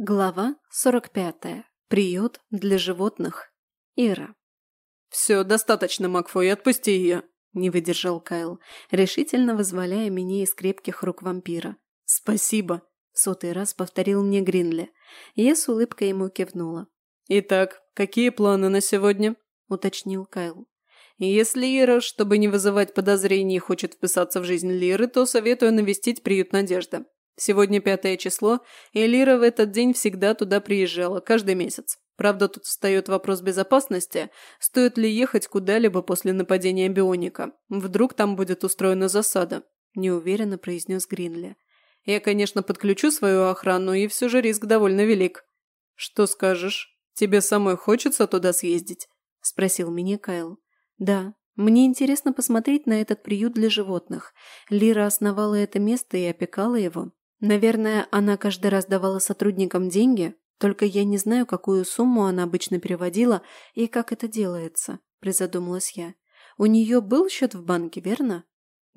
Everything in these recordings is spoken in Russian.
Глава 45. Приют для животных. Ира. «Все, достаточно, Макфой, отпусти ее!» – не выдержал Кайл, решительно вызволяя меня из крепких рук вампира. «Спасибо!» – сотый раз повторил мне Гринли. Я с улыбкой ему кивнула. «Итак, какие планы на сегодня?» – уточнил Кайл. «Если Ира, чтобы не вызывать подозрений, хочет вписаться в жизнь Лиры, то советую навестить приют Надежда. Сегодня пятое число, и Лира в этот день всегда туда приезжала, каждый месяц. Правда, тут встает вопрос безопасности, стоит ли ехать куда-либо после нападения бионика. Вдруг там будет устроена засада, неуверенно произнес Гринли. Я, конечно, подключу свою охрану, и все же риск довольно велик. Что скажешь? Тебе самой хочется туда съездить? Спросил меня Кайл. Да, мне интересно посмотреть на этот приют для животных. Лира основала это место и опекала его. Наверное, она каждый раз давала сотрудникам деньги, только я не знаю, какую сумму она обычно переводила и как это делается, призадумалась я. У нее был счет в банке, верно?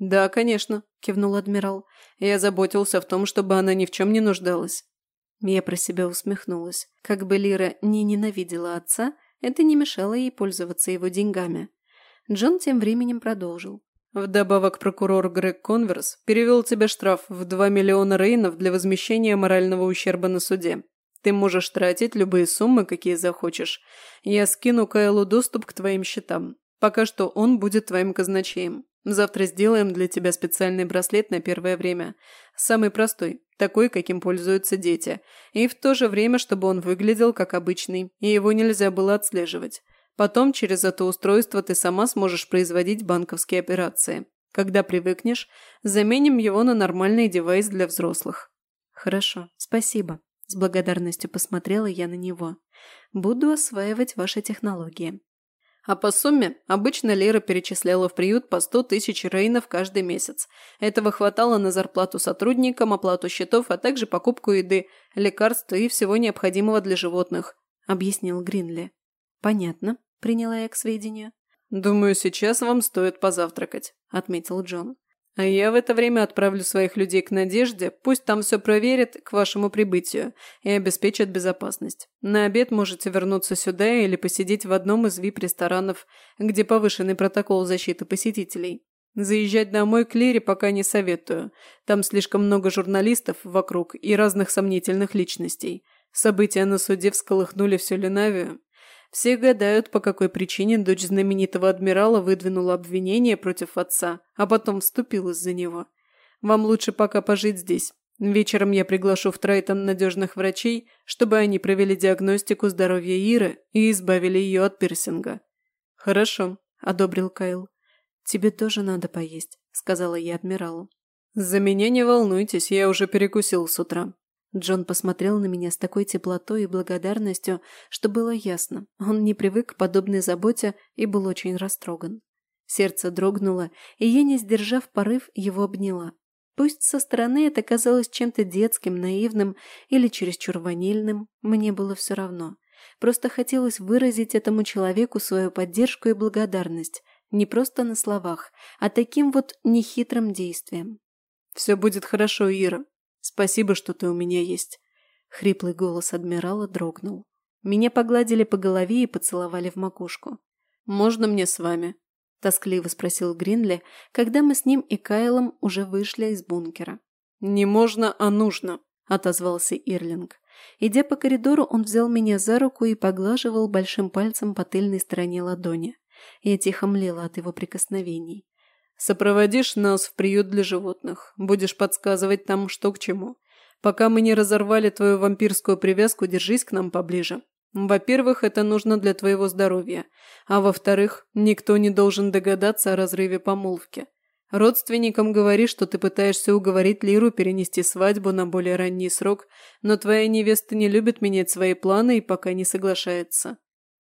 Да, конечно, кивнул адмирал. Я заботился в том, чтобы она ни в чем не нуждалась. Я про себя усмехнулась. Как бы Лира не ненавидела отца, это не мешало ей пользоваться его деньгами. Джон тем временем продолжил. Вдобавок прокурор Грег Конверс перевел тебе штраф в 2 миллиона рейнов для возмещения морального ущерба на суде. Ты можешь тратить любые суммы, какие захочешь. Я скину Кайлу доступ к твоим счетам. Пока что он будет твоим казначеем. Завтра сделаем для тебя специальный браслет на первое время. Самый простой, такой, каким пользуются дети. И в то же время, чтобы он выглядел как обычный, и его нельзя было отслеживать. Потом через это устройство ты сама сможешь производить банковские операции. Когда привыкнешь, заменим его на нормальный девайс для взрослых. Хорошо, спасибо. С благодарностью посмотрела я на него. Буду осваивать ваши технологии. А по сумме обычно Лера перечисляла в приют по 100 тысяч рейнов каждый месяц. Этого хватало на зарплату сотрудникам, оплату счетов, а также покупку еды, лекарств и всего необходимого для животных, объяснил Гринли. «Понятно», – приняла я к сведению. «Думаю, сейчас вам стоит позавтракать», – отметил Джон. «А я в это время отправлю своих людей к Надежде, пусть там все проверят к вашему прибытию и обеспечат безопасность. На обед можете вернуться сюда или посидеть в одном из вип-ресторанов, где повышенный протокол защиты посетителей. Заезжать домой к Лере пока не советую. Там слишком много журналистов вокруг и разных сомнительных личностей. События на суде всколыхнули всю Ленавию, все гадают, по какой причине дочь знаменитого адмирала выдвинула обвинение против отца, а потом вступилась за него. Вам лучше пока пожить здесь. Вечером я приглашу в Трайтон надежных врачей, чтобы они провели диагностику здоровья Иры и избавили ее от пирсинга». «Хорошо», – одобрил Кайл. «Тебе тоже надо поесть», – сказала я адмиралу. «За меня не волнуйтесь, я уже перекусил с утра», Джон посмотрел на меня с такой теплотой и благодарностью, что было ясно, он не привык к подобной заботе и был очень растроган. Сердце дрогнуло, и я, не сдержав порыв, его обняла. Пусть со стороны это казалось чем-то детским, наивным или чересчур ванильным, мне было все равно. Просто хотелось выразить этому человеку свою поддержку и благодарность, не просто на словах, а таким вот нехитрым действием. «Все будет хорошо, Ира», Спасибо, что ты у меня есть. Хриплый голос адмирала дрогнул. Меня погладили по голове и поцеловали в макушку. «Можно мне с вами?» – тоскливо спросил Гринли, когда мы с ним и Кайлом уже вышли из бункера. «Не можно, а нужно», – отозвался Ирлинг. Идя по коридору, он взял меня за руку и поглаживал большим пальцем по тыльной стороне ладони. Я тихо млела от его прикосновений. Сопроводишь нас в приют для животных. Будешь подсказывать там, что к чему. Пока мы не разорвали твою вампирскую привязку, держись к нам поближе. Во-первых, это нужно для твоего здоровья. А во-вторых, никто не должен догадаться о разрыве помолвки. Родственникам говори, что ты пытаешься уговорить Лиру перенести свадьбу на более ранний срок, но твоя невеста не любит менять свои планы и пока не соглашается.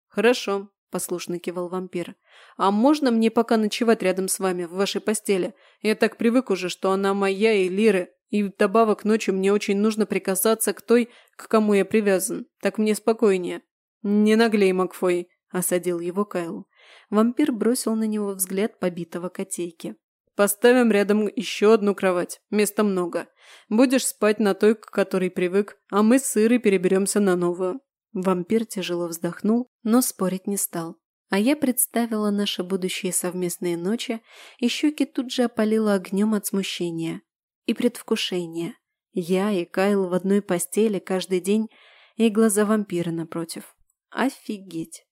Хорошо, – послушно кивал вампир. «А можно мне пока ночевать рядом с вами, в вашей постели? Я так привык уже, что она моя и Лиры, и вдобавок ночью мне очень нужно прикасаться к той, к кому я привязан. Так мне спокойнее». «Не наглей, Макфой», – осадил его Кайл. Вампир бросил на него взгляд побитого котейки. Поставим рядом еще одну кровать. Места много. Будешь спать на той, к которой привык, а мы с Ирой переберемся на новую». Вампир тяжело вздохнул, но спорить не стал. А я представила наши будущие совместные ночи, и щеки тут же опалило огнем от смущения и предвкушения. Я и Кайл в одной постели каждый день, и глаза вампира напротив. Офигеть!